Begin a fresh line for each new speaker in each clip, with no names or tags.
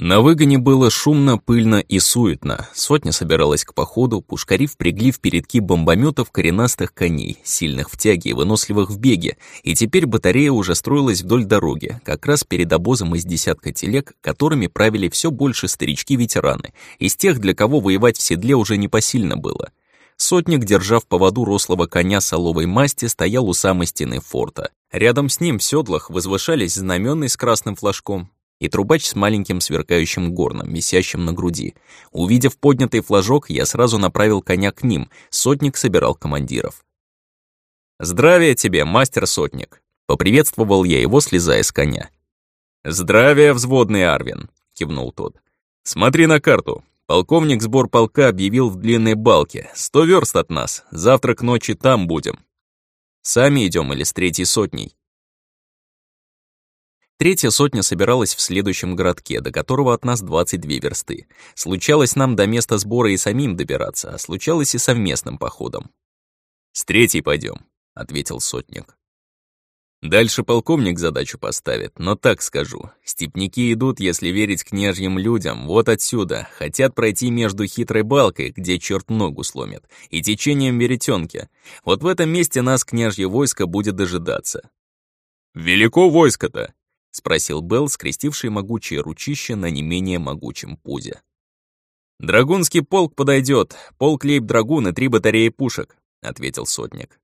На выгоне было шумно, пыльно и суетно. Сотня собиралась к походу, пушкари впрягли в передки бомбометов коренастых коней, сильных в тяге и выносливых в беге, и теперь батарея уже строилась вдоль дороги, как раз перед обозом из десятка телег, которыми правили все больше старички-ветераны, из тех, для кого воевать в седле уже непосильно было. Сотник, держа в поводу рослого коня соловой масти, стоял у самой стены форта. Рядом с ним в седлах возвышались знаменный с красным флажком, и трубач с маленьким сверкающим горном, висящим на груди. Увидев поднятый флажок, я сразу направил коня к ним, сотник собирал командиров. «Здравия тебе, мастер-сотник!» — поприветствовал я его, слезая с коня. «Здравия, взводный Арвин!» — кивнул тот. «Смотри на карту. Полковник сбор полка объявил в длинной балке. Сто верст от нас. Завтра к ночи там будем. Сами идем или с третьей сотней?» Третья сотня собиралась в следующем городке, до которого от нас 22 версты. Случалось нам до места сбора и самим добираться, а случалось и совместным походом. «С третьей пойдем, ответил сотник. Дальше полковник задачу поставит, но так скажу. Степники идут, если верить княжьим людям, вот отсюда, хотят пройти между хитрой балкой, где черт ногу сломит, и течением веретенки. Вот в этом месте нас княжье войско будет дожидаться. «Велико войско-то!» — спросил Белл, скрестивший могучее ручище на не менее могучем пузе. «Драгунский полк подойдет, полк лейб-драгун и три батареи пушек», — ответил сотник.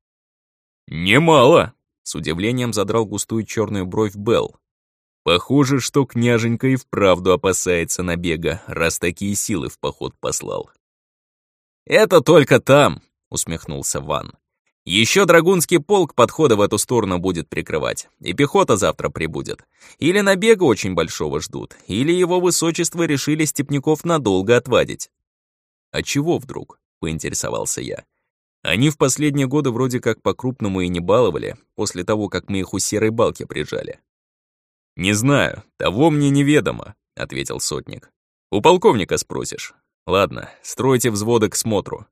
«Немало!» — с удивлением задрал густую черную бровь Белл. «Похоже, что княженька и вправду опасается набега, раз такие силы в поход послал». «Это только там!» — усмехнулся Ван. Еще драгунский полк подхода в эту сторону будет прикрывать, и пехота завтра прибудет. Или набега очень большого ждут, или его высочество решили степняков надолго отвадить. «А чего вдруг?» — поинтересовался я. Они в последние годы вроде как по-крупному и не баловали, после того, как мы их у серой балки прижали. «Не знаю, того мне неведомо», — ответил сотник. «У полковника спросишь. Ладно, стройте взводы к смотру.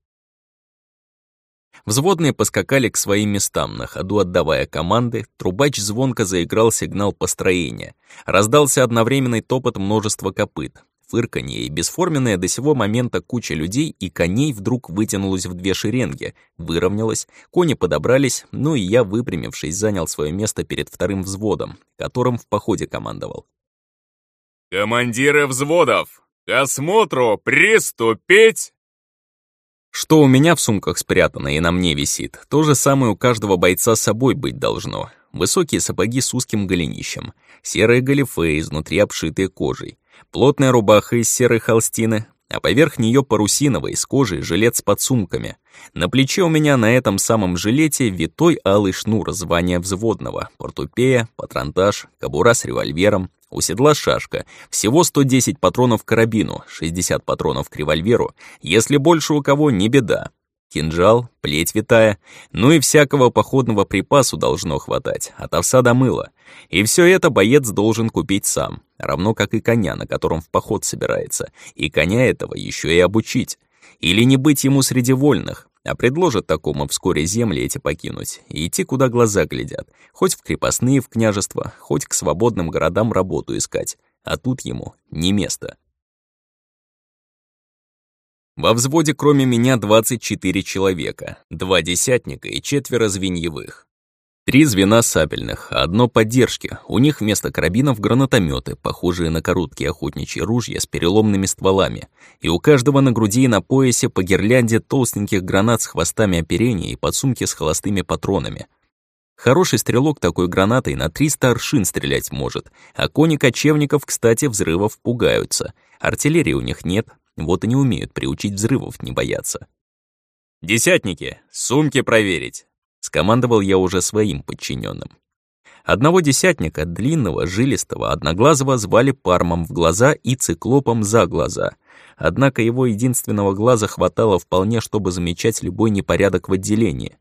Взводные поскакали к своим местам, на ходу отдавая команды, трубач звонко заиграл сигнал построения. Раздался одновременный топот множества копыт. Фырканье и бесформенная до сего момента куча людей и коней вдруг вытянулась в две шеренги, выровнялась, кони подобрались, ну и я, выпрямившись, занял свое место перед вторым взводом, которым в походе командовал.
«Командиры взводов, к осмотру приступить!»
Что у меня в сумках спрятано и на мне висит, то же самое у каждого бойца с собой быть должно. Высокие сапоги с узким голенищем, серые галифе, изнутри обшитые кожей, плотная рубаха из серой холстины, а поверх нее парусиновый из кожи жилет с подсумками. На плече у меня на этом самом жилете витой алый шнур звания взводного, портупея, патронтаж, кобура с револьвером, у седла шашка, всего 110 патронов к карабину, 60 патронов к револьверу, если больше у кого, не беда. Кинжал, плеть витая, ну и всякого походного припасу должно хватать, от овса до мыла. И все это боец должен купить сам, равно как и коня, на котором в поход собирается, и коня этого еще и обучить. Или не быть ему среди вольных, а предложат такому вскоре земли эти покинуть и идти, куда глаза глядят, хоть в крепостные в княжество, хоть к свободным городам работу искать, а тут ему не место. Во взводе кроме меня 24 человека, два десятника и четверо звеньевых. Три звена сабельных, одно поддержки. У них вместо карабинов гранатометы, похожие на короткие охотничьи ружья с переломными стволами. И у каждого на груди и на поясе по гирлянде толстеньких гранат с хвостами оперения и подсумки с холостыми патронами. Хороший стрелок такой гранатой на 300 аршин стрелять может, а кони кочевников, кстати, взрывов пугаются. Артиллерии у них нет, вот и не умеют приучить взрывов не бояться. «Десятники, сумки проверить!» Скомандовал я уже своим подчиненным. Одного десятника, длинного, жилистого, одноглазого, звали Пармом в глаза и Циклопом за глаза. Однако его единственного глаза хватало вполне, чтобы замечать любой непорядок в отделении.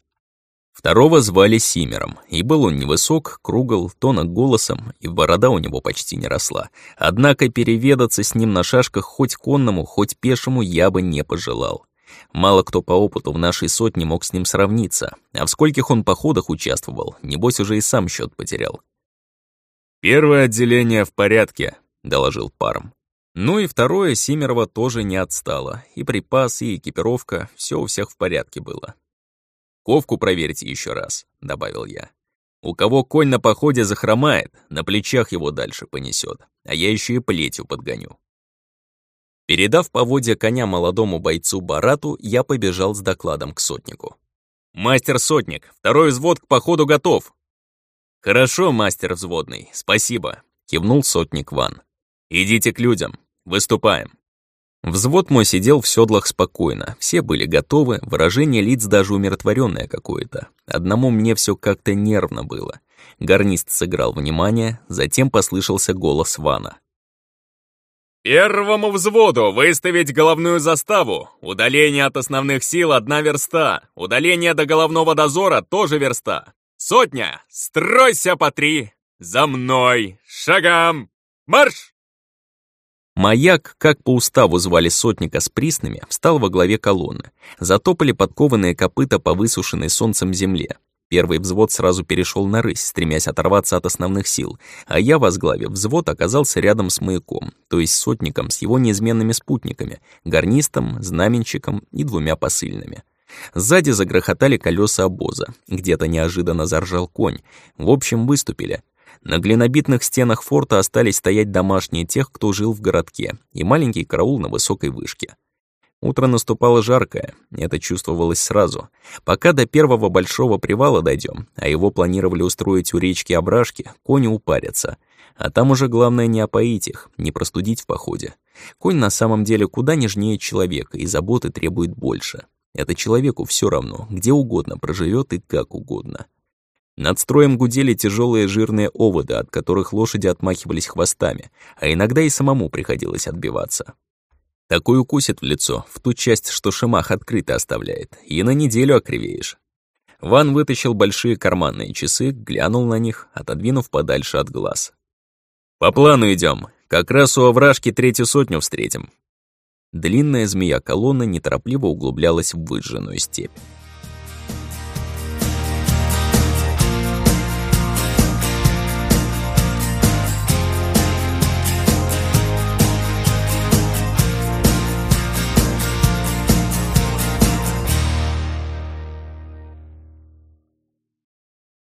Второго звали Симером, и был он невысок, кругл, тонок голосом, и борода у него почти не росла. Однако переведаться с ним на шашках хоть конному, хоть пешему я бы не пожелал. Мало кто по опыту в нашей сотне мог с ним сравниться, а в скольких он походах участвовал, небось уже и сам счет потерял.
«Первое отделение в порядке», — доложил паром.
Ну и второе, Симерова тоже не отстало. И припасы, и экипировка, все у всех в порядке было. «Ковку проверьте еще раз», — добавил я. «У кого конь на походе захромает, на плечах его дальше понесет, а я еще и плетью подгоню». Передав поводья коня молодому бойцу Барату, я побежал с докладом к сотнику. «Мастер-сотник, второй взвод к походу готов!» «Хорошо, мастер взводный, спасибо», — кивнул сотник Ван. «Идите к людям, выступаем». Взвод мой сидел в седлах спокойно, все были готовы, выражение лиц даже умиротворенное какое-то. Одному мне все как-то нервно было. Гарнист сыграл внимание, затем послышался голос Вана.
«Первому взводу выставить головную заставу. Удаление от основных сил — одна верста. Удаление до головного дозора — тоже верста. Сотня! Стройся по три! За мной! Шагам! Марш!»
Маяк, как по уставу звали сотника с приснами, встал во главе колонны. Затопали подкованные копыта по высушенной солнцем земле. Первый взвод сразу перешел на рысь, стремясь оторваться от основных сил, а я, возглавив взвод, оказался рядом с маяком, то есть сотником с его неизменными спутниками, гарнистом, знаменщиком и двумя посыльными. Сзади загрохотали колеса обоза, где-то неожиданно заржал конь. В общем, выступили. На глинобитных стенах форта остались стоять домашние тех, кто жил в городке, и маленький караул на высокой вышке. Утро наступало жаркое, это чувствовалось сразу. Пока до первого большого привала дойдем, а его планировали устроить у речки Ображки, кони упарятся. А там уже главное не опоить их, не простудить в походе. Конь на самом деле куда нежнее человека, и заботы требует больше. Это человеку все равно, где угодно проживет и как угодно. Над строем гудели тяжелые жирные оводы, от которых лошади отмахивались хвостами, а иногда и самому приходилось отбиваться. Такой укусит в лицо, в ту часть, что шимах открыто оставляет, и на неделю окривеешь. Ван вытащил большие карманные часы, глянул на них, отодвинув подальше от глаз. «По плану идем. Как раз у овражки третью сотню встретим. Длинная змея колонны неторопливо углублялась в выжженную степь.